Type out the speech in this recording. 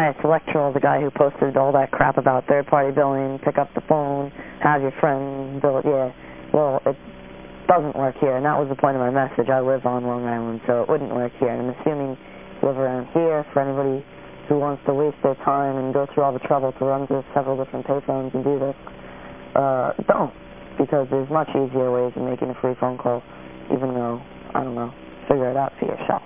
Elias Electro, the guy who posted all that crap about third-party billing, pick up the phone, have your friend bill it. Yeah, well, it doesn't work here, and that was the point of my message. I live on Long Island, so it wouldn't work here. And I'm assuming you live around here for anybody who wants to waste their time and go through all the trouble to run to several different payphones and do this. Uh, don't, because there's much easier ways of making a free phone call, even though, I don't know, figure it out for yourself.